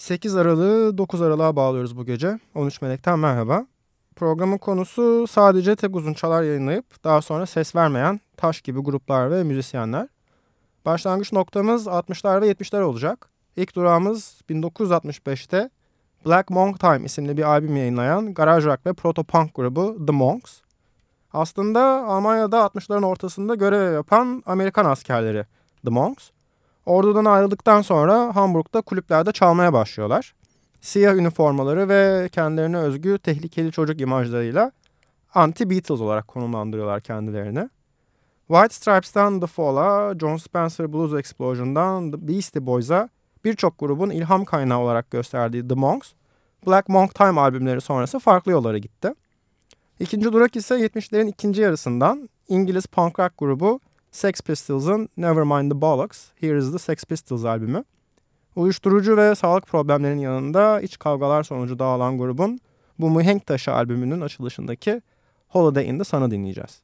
8 Aralık'ı 9 Aralık'a bağlıyoruz bu gece. 13 Melek'ten merhaba. Programın konusu sadece tek uzun çalar yayınlayıp daha sonra ses vermeyen taş gibi gruplar ve müzisyenler. Başlangıç noktamız 60'lar ve 70'ler olacak. İlk durağımız 1965'te Black Monk Time isimli bir albüm yayınlayan garage rock ve proto-punk grubu The Monks. Aslında Almanya'da 60'ların ortasında görev yapan Amerikan askerleri The Monks. Ordudan ayrıldıktan sonra Hamburg'da kulüplerde çalmaya başlıyorlar. Siyah üniformaları ve kendilerine özgü tehlikeli çocuk imajlarıyla anti-Beatles olarak konumlandırıyorlar kendilerini. White Stripes'tan The Fall'a, John Spencer Blues Explosion'dan The Beastie Boys'a birçok grubun ilham kaynağı olarak gösterdiği The Monks, Black Monk Time albümleri sonrası farklı yollara gitti. İkinci durak ise 70'lerin ikinci yarısından İngiliz punk rock grubu Sex Pistols'ın Nevermind the Bollocks, Here is the Sex Pistols albümü. Uyuşturucu ve sağlık problemlerinin yanında iç kavgalar sonucu dağılan grubun bu mihenk taşı albümünün açılışındaki Holiday in the Sun'ı dinleyeceğiz.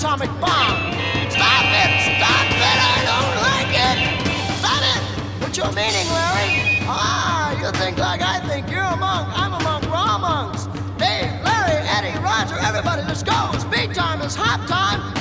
Atomic bomb. Stop it! Stop it! I don't like it! Stop it! What's your meaning, Larry? Ah, you think like I think. You're a monk. I'm a monk. We're all monks. Dave, Larry, Eddie, Roger, everybody, let's go. Speed time. It's hop time.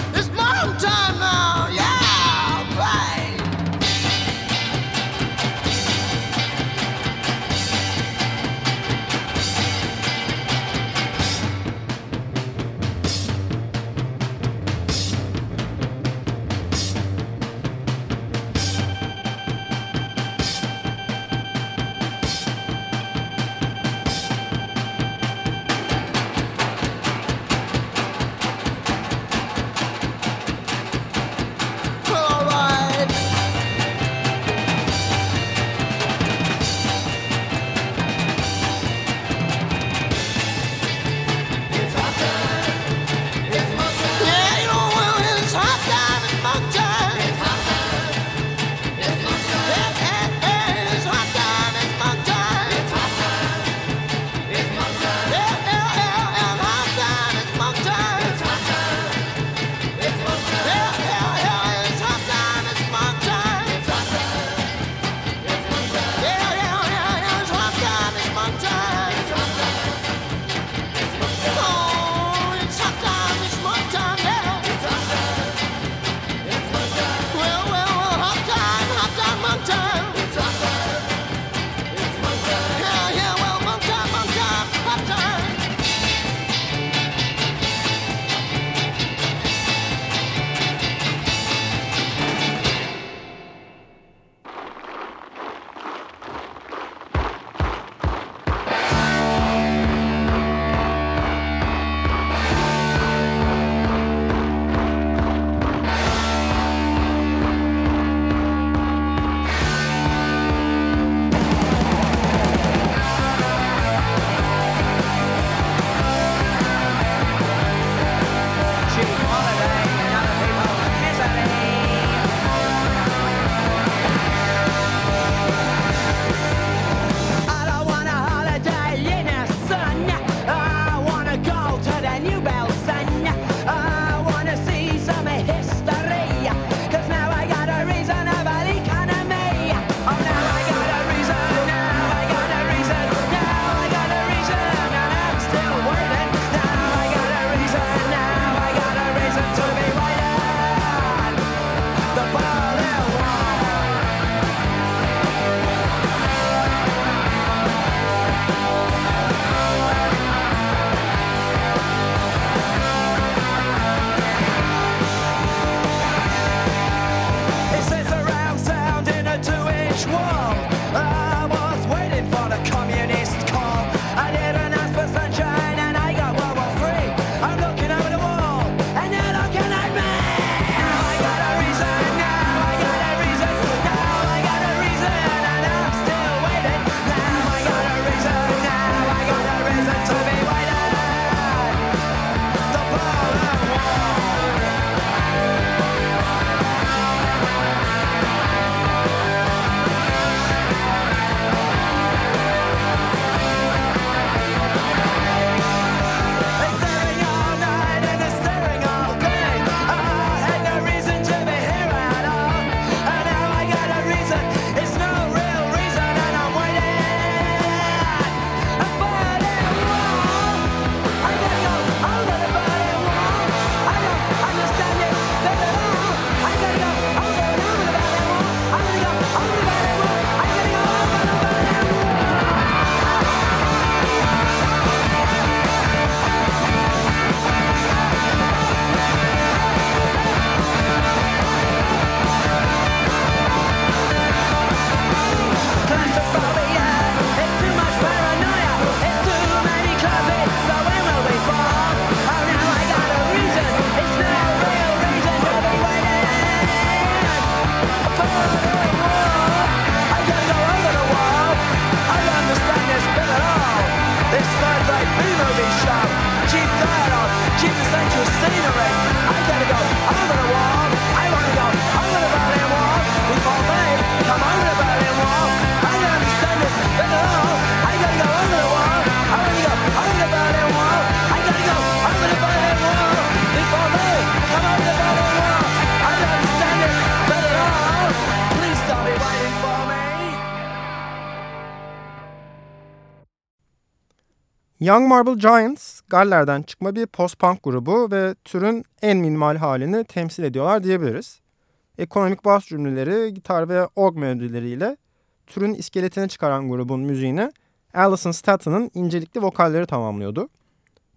Young Marble Giants, Galler'den çıkma bir post-punk grubu ve türün en minimal halini temsil ediyorlar diyebiliriz. Ekonomik bas cümleleri, gitar ve org melodileriyle türün iskeletini çıkaran grubun müziğini Alison Statton'ın incelikli vokalleri tamamlıyordu.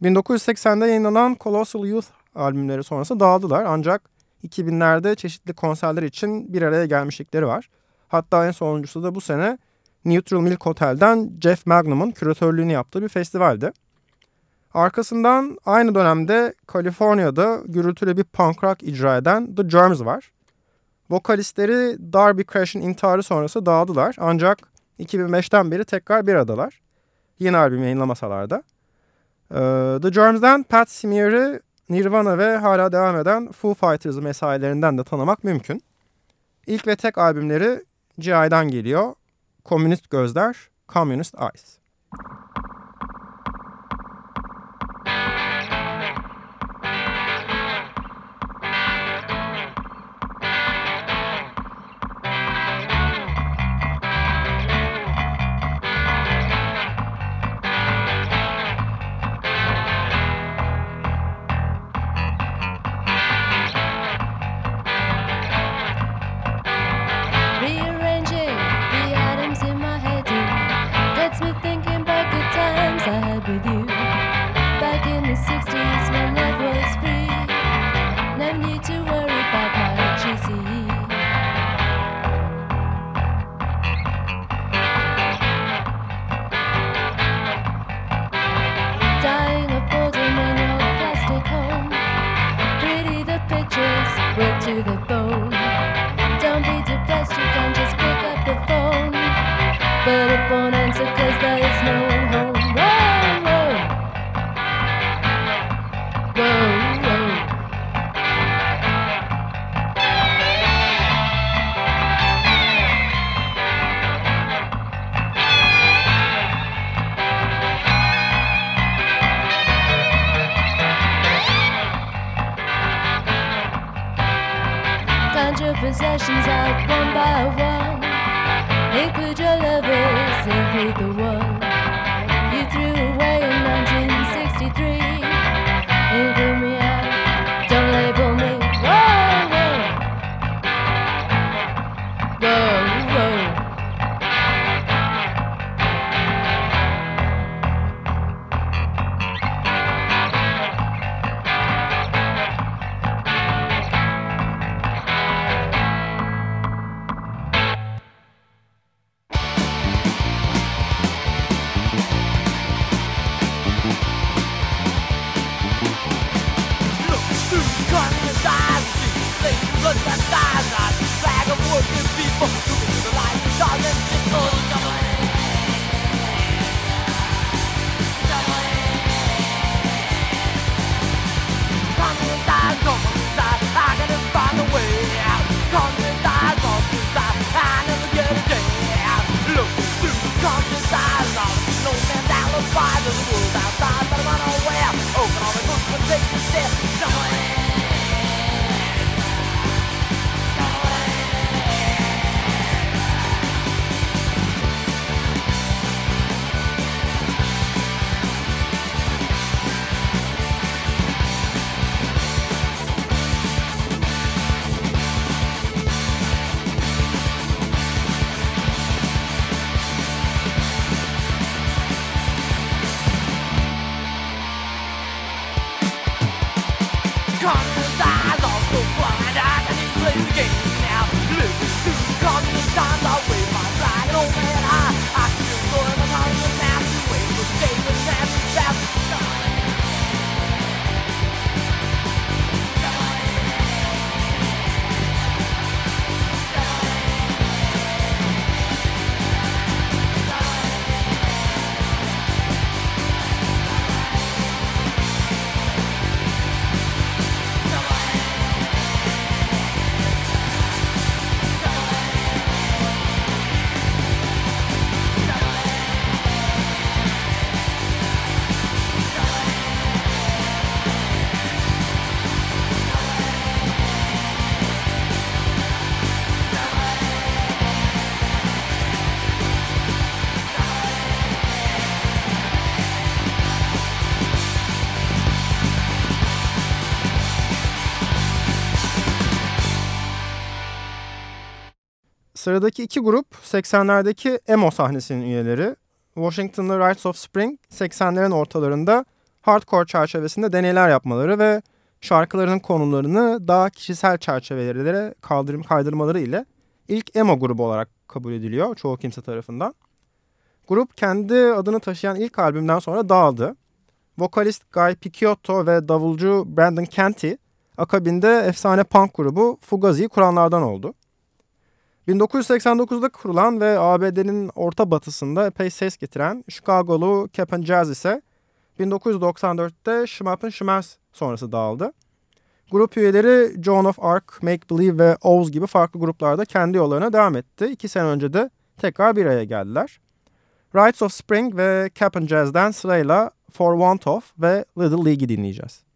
1980'de yayınlanan Colossal Youth albümleri sonrası dağıldılar ancak 2000'lerde çeşitli konserler için bir araya gelmişlikleri var. Hatta en sonuncusu da bu sene Neutral Milk Hotel'den Jeff Magnum'un küratörlüğünü yaptığı bir festivaldi. Arkasından aynı dönemde Kaliforniya'da gürültülü bir punk rock icra eden The Germs var. Vokalistleri Darby Crash'in intiharı sonrası dağıldılar ancak 2005'ten beri tekrar bir adalar. Yeni albüm yayınlamasalar da. Ee, The Germs'den Pat Smear'ı Nirvana ve hala devam eden Foo Fighters mesailerinden de tanımak mümkün. İlk ve tek albümleri GI'den geliyor. Komünist Gözler, Communist Eyes. Sıradaki iki grup 80'lerdeki emo sahnesinin üyeleri. Washington'lı Rites of Spring 80'lerin ortalarında hardcore çerçevesinde deneyler yapmaları ve şarkılarının konularını daha kişisel çerçevelere kaldırım, kaydırmaları ile ilk emo grubu olarak kabul ediliyor çoğu kimse tarafından. Grup kendi adını taşıyan ilk albümden sonra dağıldı. Vokalist Guy Picciotto ve davulcu Brandon Canty akabinde efsane punk grubu Fugazi'yi kuranlardan oldu. 1989'da kurulan ve ABD'nin orta batısında epey ses getiren Chicago'lu Cap'n Jazz ise 1994'te Schmappen Schmerz sonrası dağıldı. Grup üyeleri Joan of Arc, Make Believe ve Oz gibi farklı gruplarda kendi yollarına devam etti. İki sene önce de tekrar bir araya geldiler. Rites of Spring ve Cap'n Jazz'den sırayla For Want Of ve Little League'i dinleyeceğiz.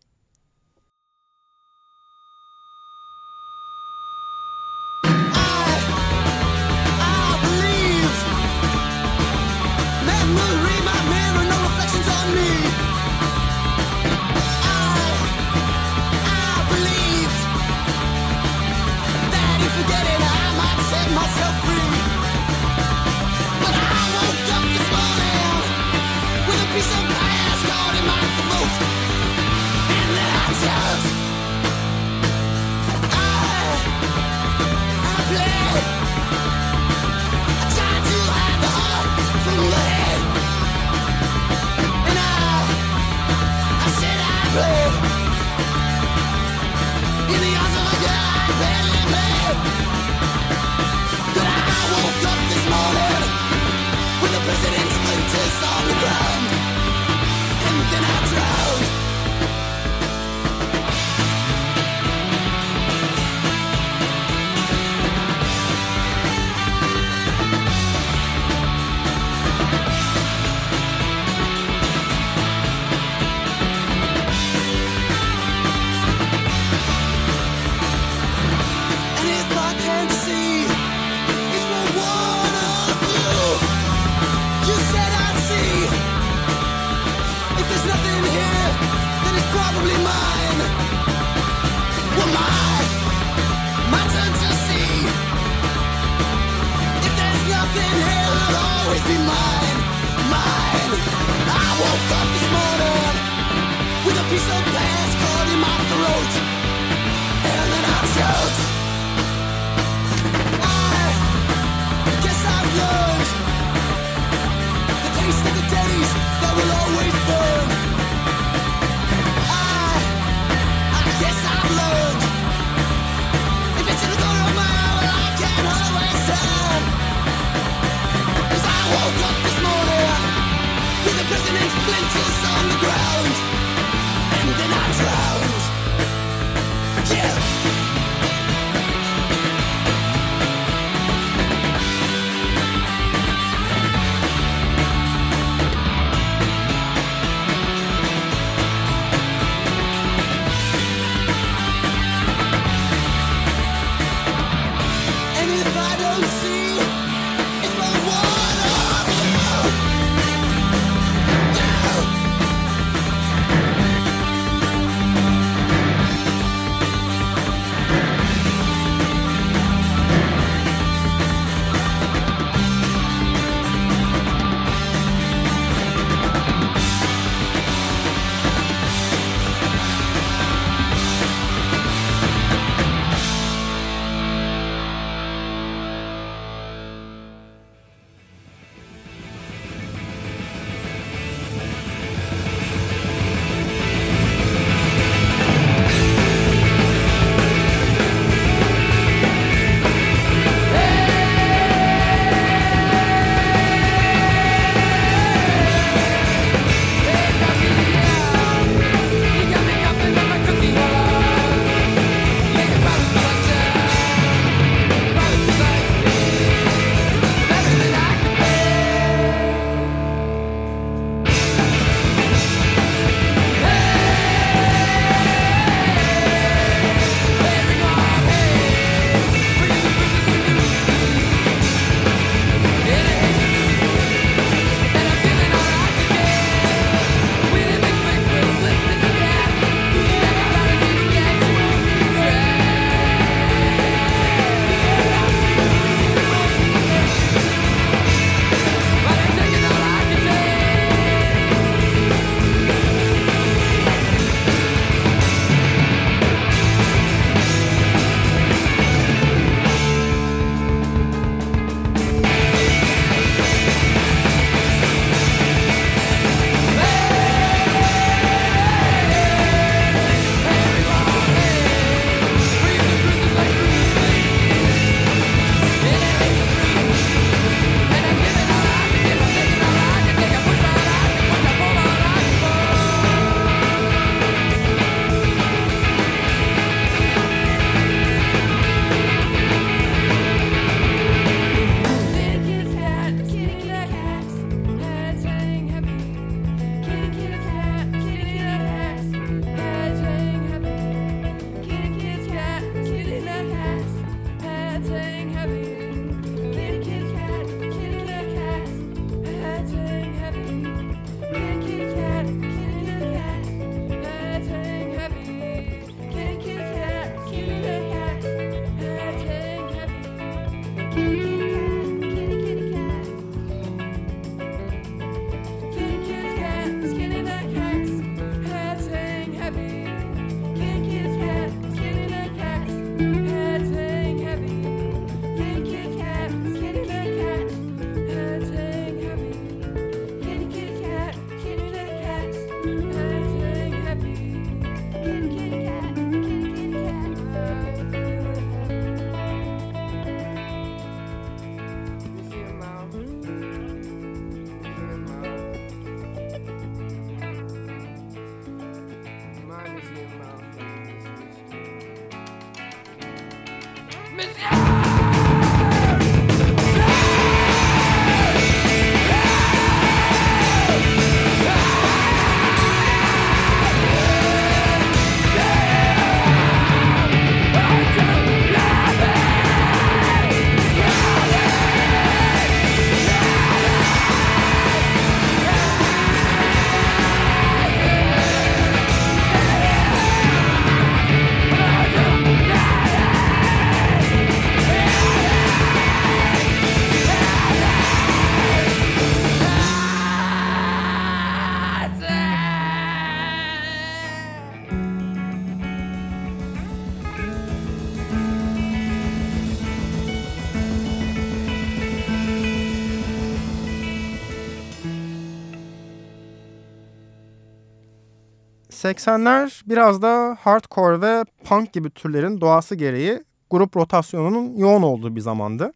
80'ler biraz da hardcore ve punk gibi türlerin doğası gereği grup rotasyonunun yoğun olduğu bir zamandı.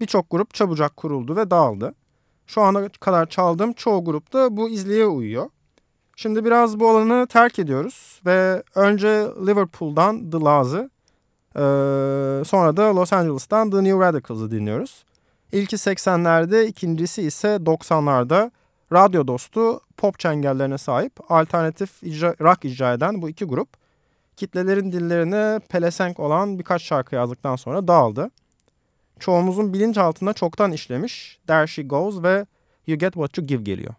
Birçok grup çabucak kuruldu ve dağıldı. Şu ana kadar çaldığım çoğu grupta bu izliğe uyuyor. Şimdi biraz bu alanı terk ediyoruz ve önce Liverpool'dan The Laz'ı, sonra da Los Angeles'tan The New Radicals'ı dinliyoruz. İlki 80'lerde, ikincisi ise 90'larda radyo dostu pop çengellerine sahip alternatif icra, rock icra eden bu iki grup kitlelerin dillerine pelesenk olan birkaç şarkı yazdıktan sonra dağıldı. Çoğumuzun bilinçaltında çoktan işlemiş There She Goes ve You Get What You Give geliyor.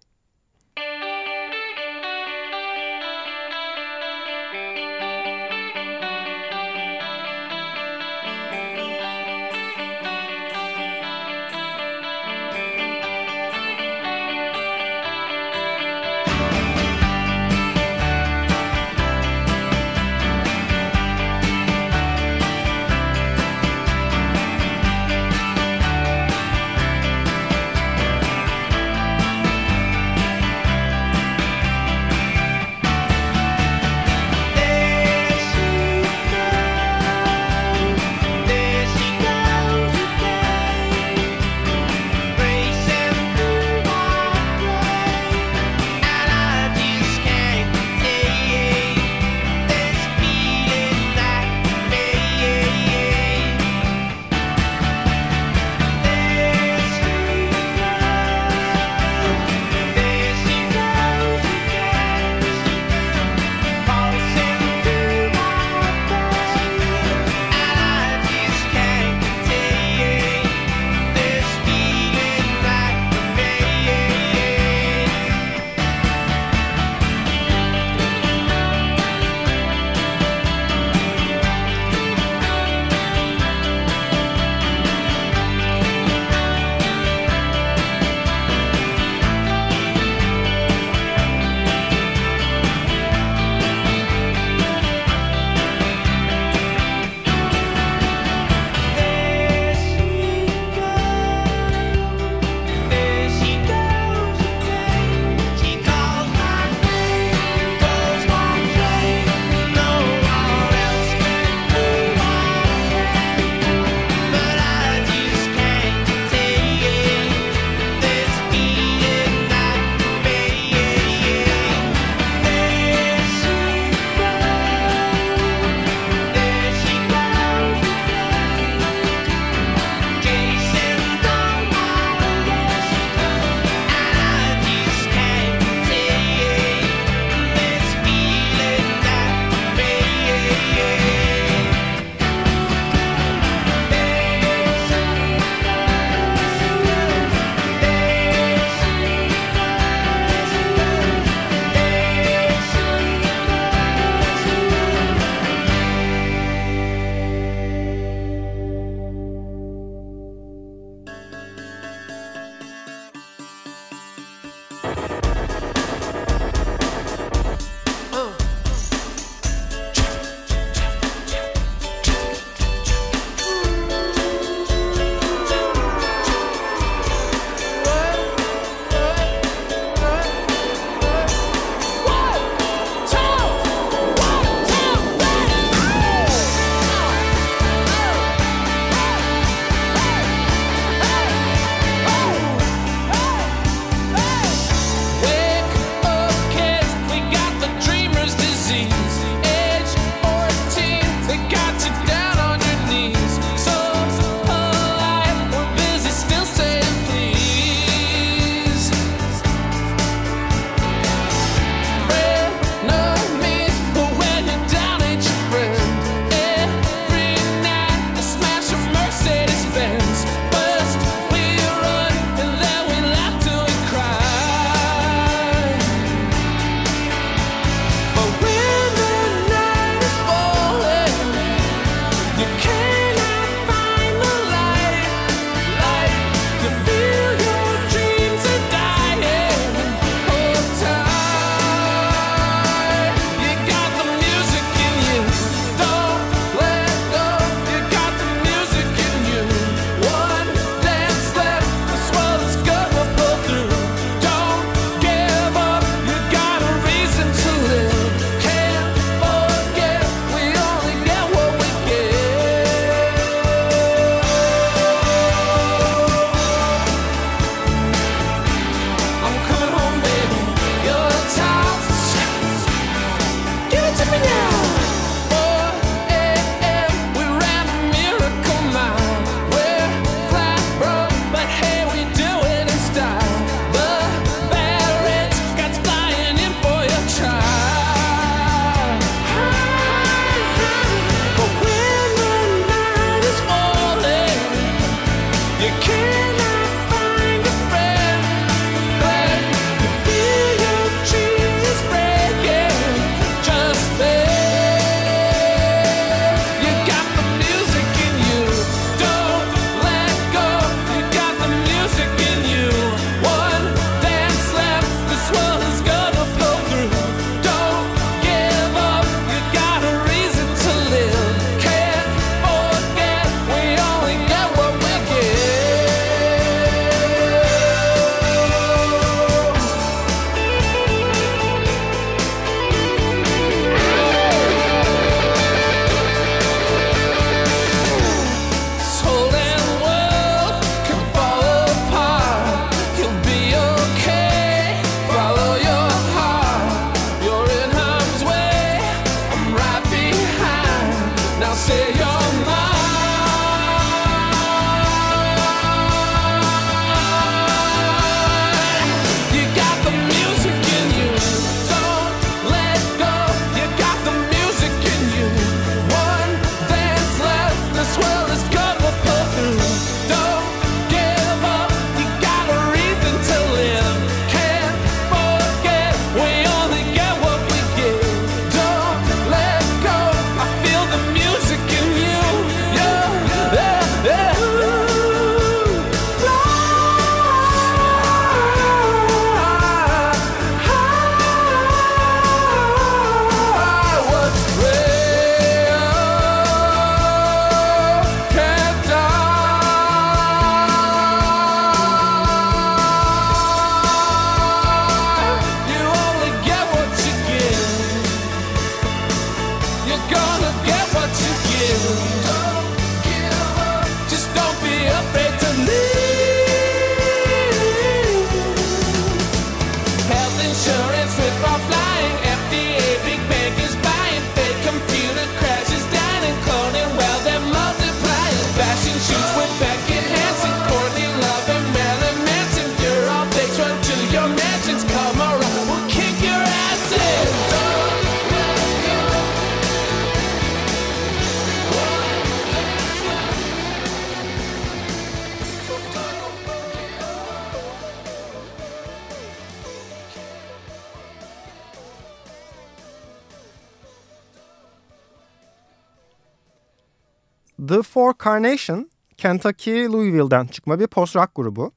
The Four Carnation, Kentucky, Louisville'den çıkma bir post-rock grubu.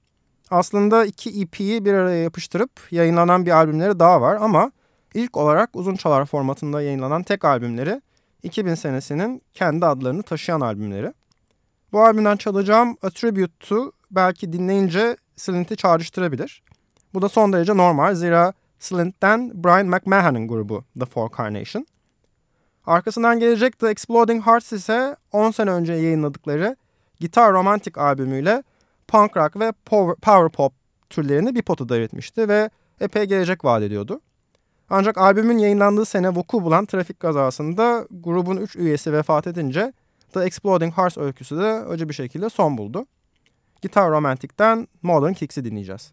Aslında iki EP'yi bir araya yapıştırıp yayınlanan bir albümleri daha var ama ilk olarak uzun çalar formatında yayınlanan tek albümleri 2000 senesinin kendi adlarını taşıyan albümleri. Bu albümden çalacağım A Tribute to belki dinleyince Slint'i çağrıştırabilir. Bu da son derece normal zira Slint'ten Brian McMahon'ın grubu The Four Carnation. Arkasından gelecek The Exploding Hearts ise 10 sene önce yayınladıkları Gitar Romantic albümüyle punk rock ve power, power pop türlerini bir potada eritmişti ve epey gelecek vaat ediyordu. Ancak albümün yayınlandığı sene vuku bulan trafik kazasında grubun 3 üyesi vefat edince The Exploding Hearts öyküsü de acı bir şekilde son buldu. Gitar Romantic'ten Modern Kicks'i dinleyeceğiz.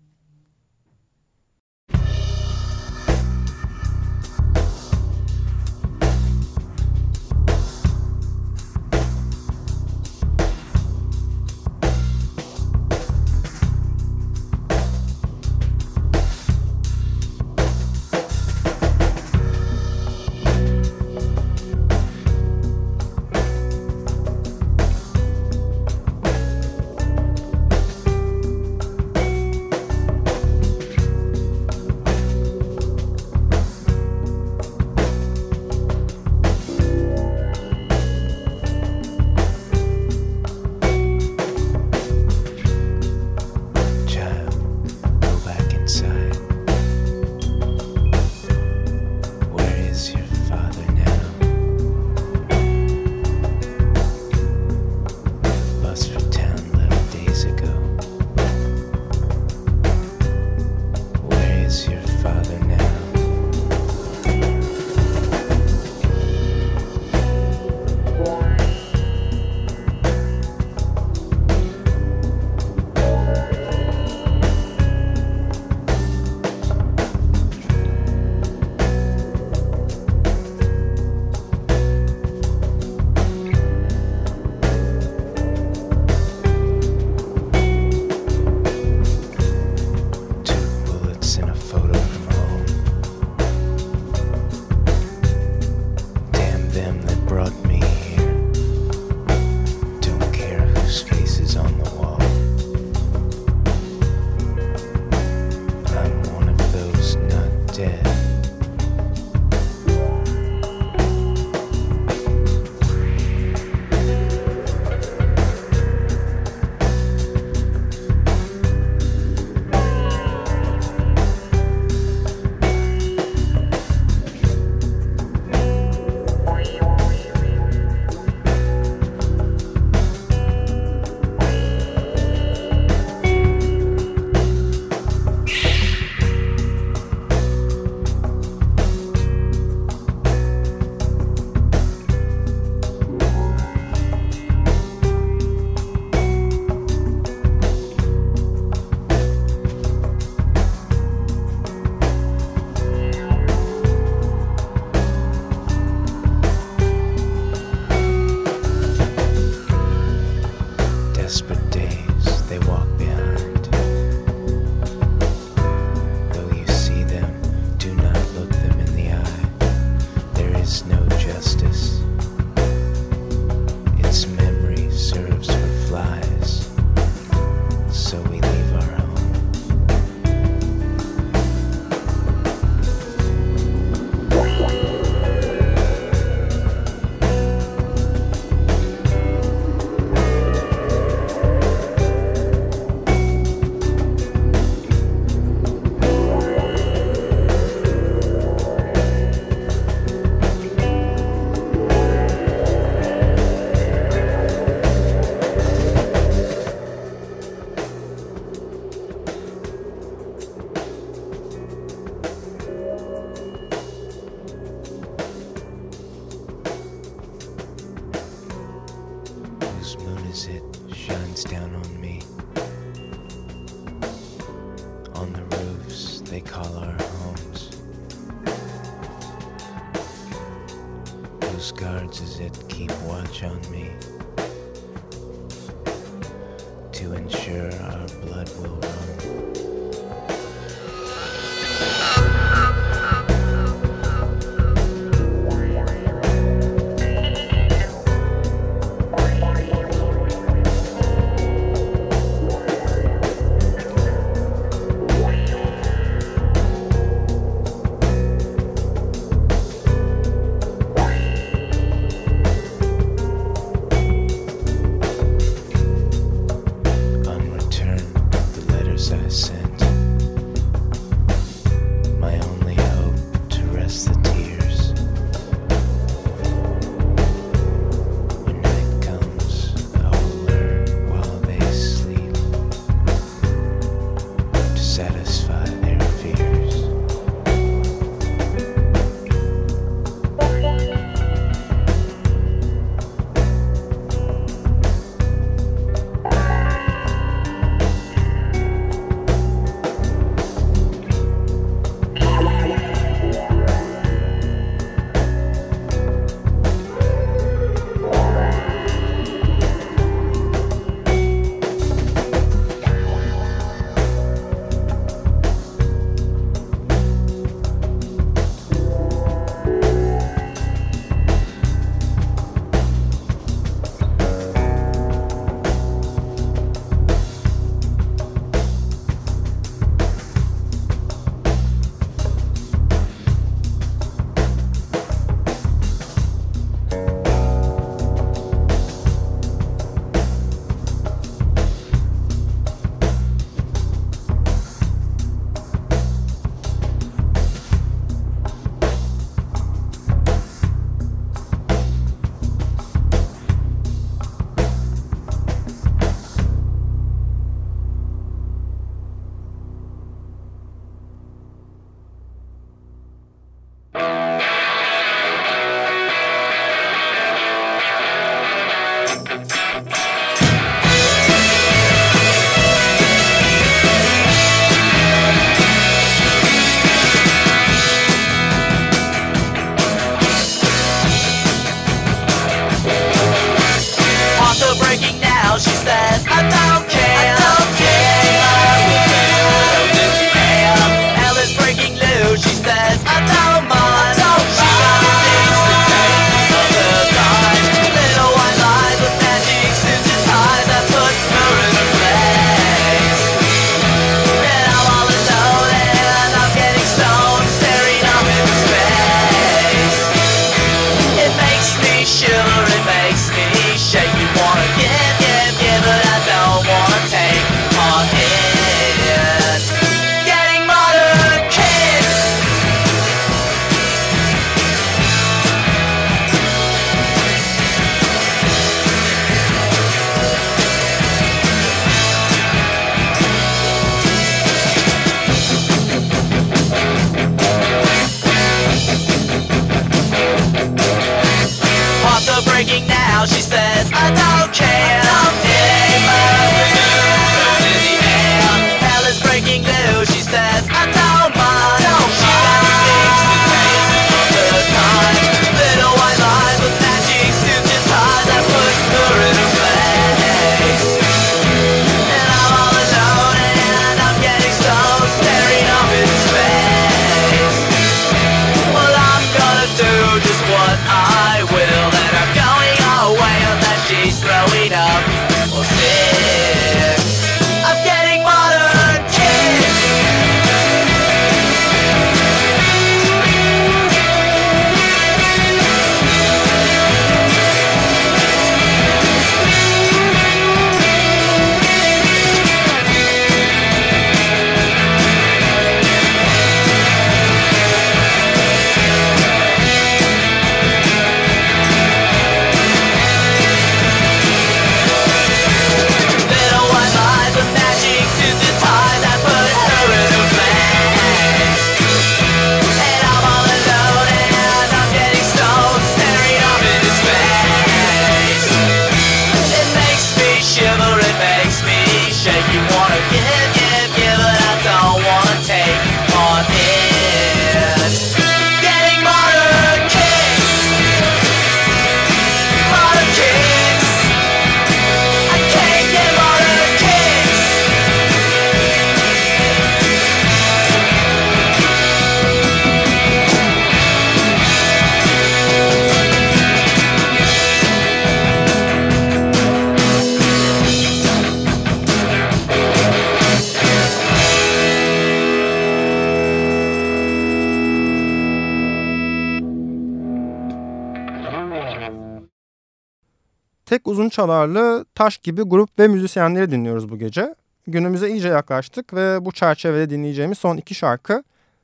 Tek uzun çalarlı taş gibi grup ve müzisyenleri dinliyoruz bu gece. Günümüze iyice yaklaştık ve bu çerçevede dinleyeceğimiz son iki şarkı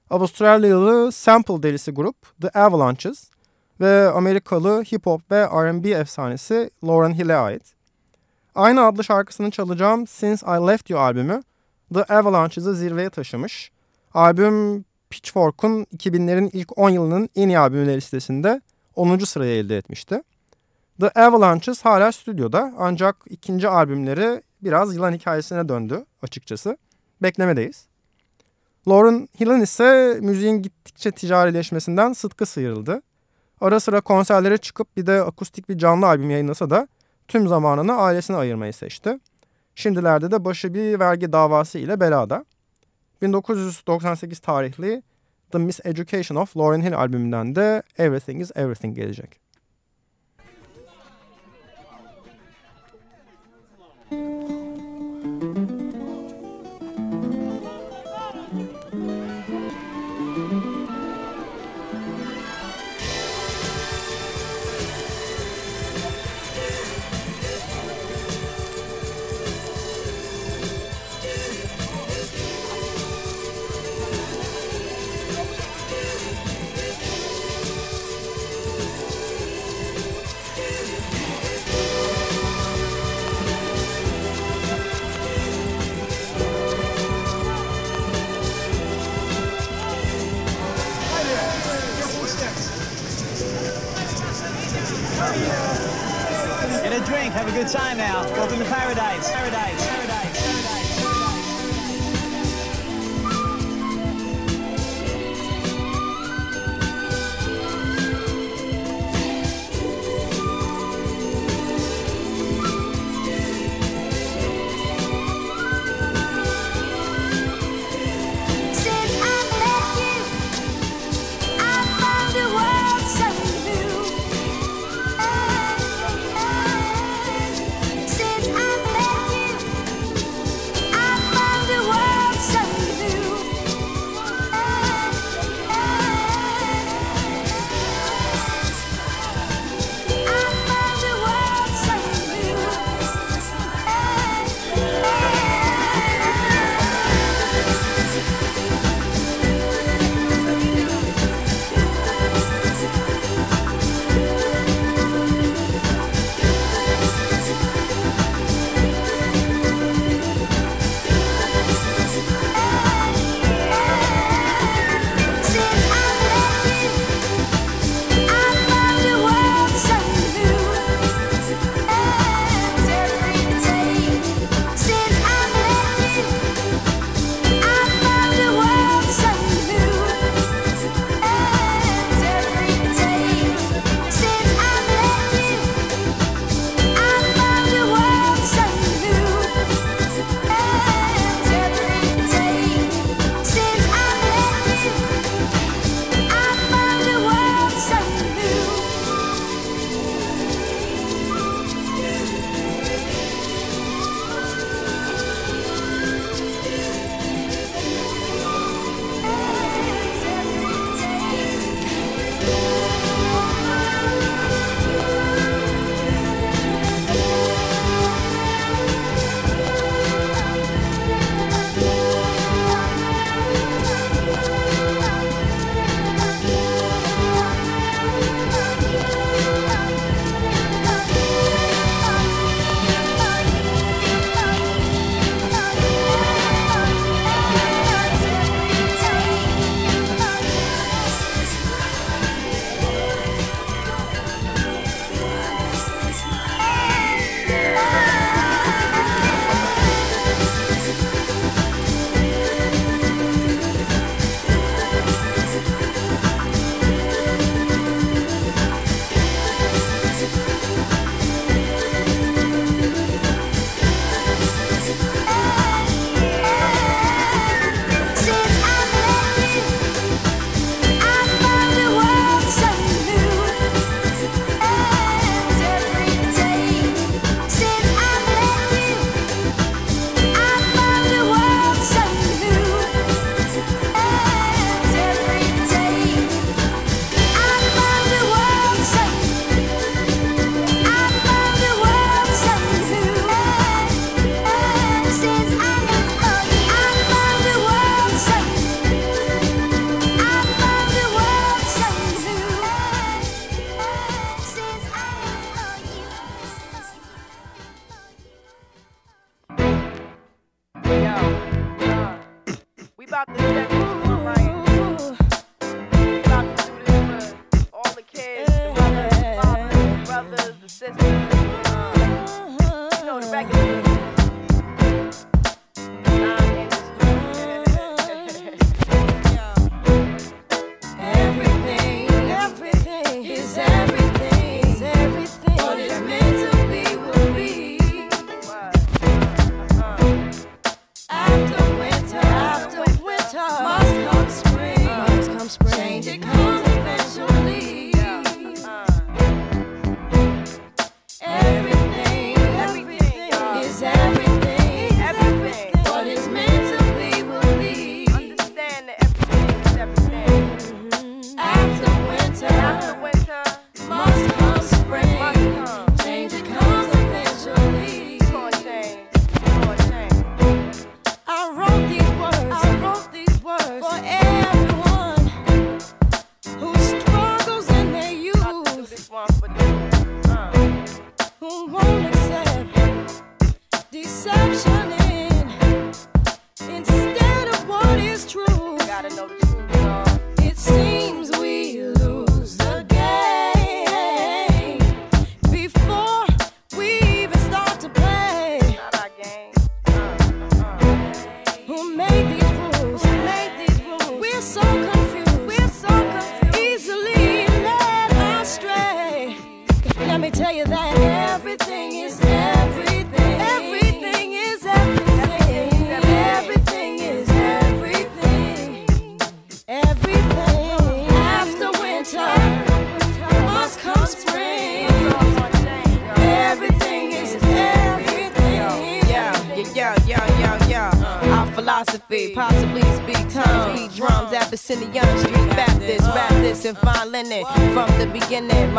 Avustralyalı sample delisi grup The Avalanches ve Amerikalı hip hop ve R&B efsanesi Lauryn Hill'e ait. Aynı adlı şarkısını çalacağım Since I Left You albümü The Avalanches'ı zirveye taşımış. Albüm Pitchfork'un 2000'lerin ilk 10 yılının en iyi albümleri listesinde 10. sırayı elde etmişti. The Avalanches hala stüdyoda ancak ikinci albümleri biraz yılan hikayesine döndü açıkçası. Beklemedeyiz. Lauren Hill'in ise müziğin gittikçe ticarileşmesinden sıtkı sıyrıldı. Ara sıra konserlere çıkıp bir de akustik bir canlı albüm yayınlasa da tüm zamanını ailesine ayırmayı seçti. Şimdilerde de başı bir vergi davası ile belada. 1998 tarihli The Miseducation of Lauryn Hill albümünden de Everything is Everything gelecek. Drink, have a good time now. Welcome to paradise. Paradise. Paradise. Paradise. about the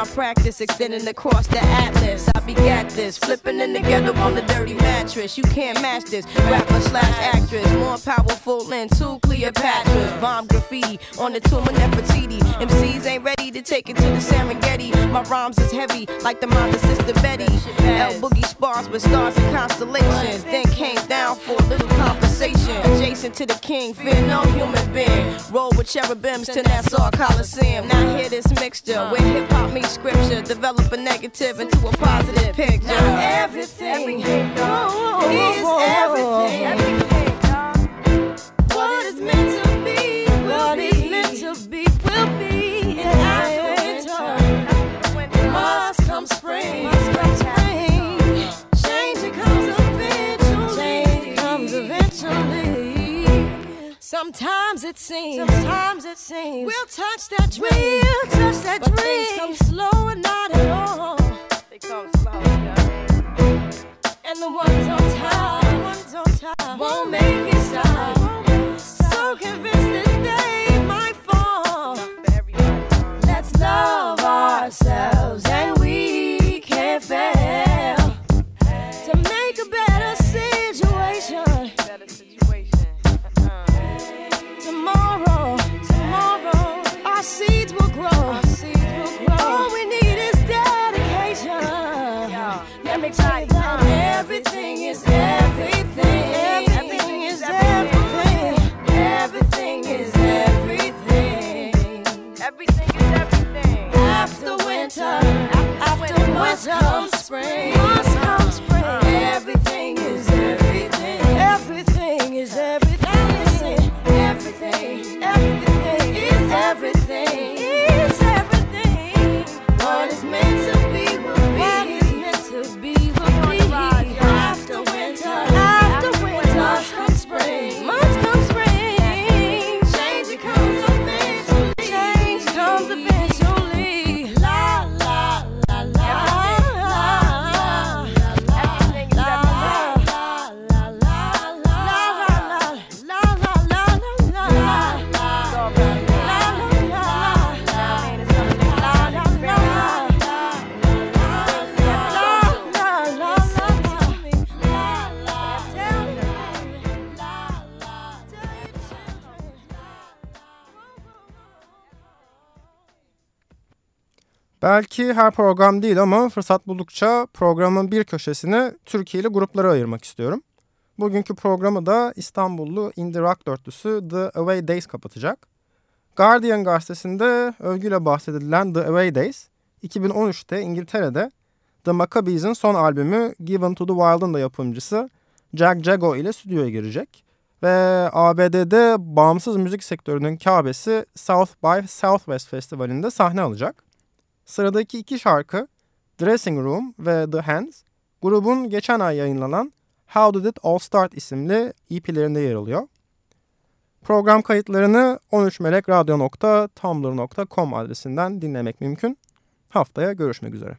my practice extending across the atlas. I begat this, flipping in together on the dirty mattress. You can't match this, rapper slash actress, more powerful than two Cleopatras. Bomb graffiti on the tomb of Nefertiti. MCs ain't ready to take it to the Serengeti. My rhymes is heavy like the mind of Sister Betty. L Boogie spars with stars and constellations. Then came down for a little conversation. Adjacent to the king, fear no human being. Roll with cherubims to Nassau Coliseum. Now hear this mixture where hip hop meets scripture. Develop a negative into a positive picture. Now everything oh, is everything. What is meant to Sometimes it seems. Sometimes it seems. We'll touch that dream. We'll touch that but dream. Things come slow and not at all. They come slow, yeah. And the ones on top, the ones on top won't make it stop. So convinced that they might fall. Let's love ourselves and spring. Belki her program değil ama fırsat buldukça programın bir köşesini Türkiye'li gruplara ayırmak istiyorum. Bugünkü programı da İstanbullu indie rock dörtlüsü The Away Days kapatacak. Guardian gazetesinde övgüyle bahsedilen The Away Days, 2013'te İngiltere'de The Maccabees'in son albümü Given to the Wild'ın da yapımcısı Jack Jago ile stüdyoya girecek. Ve ABD'de bağımsız müzik sektörünün kabesi South by Southwest Festivali'nde sahne alacak. Sıradaki iki şarkı Dressing Room ve The Hands grubun geçen ay yayınlanan How Did It All Start isimli EP'lerinde yer alıyor. Program kayıtlarını 13melekradyo.tumblr.com adresinden dinlemek mümkün. Haftaya görüşmek üzere.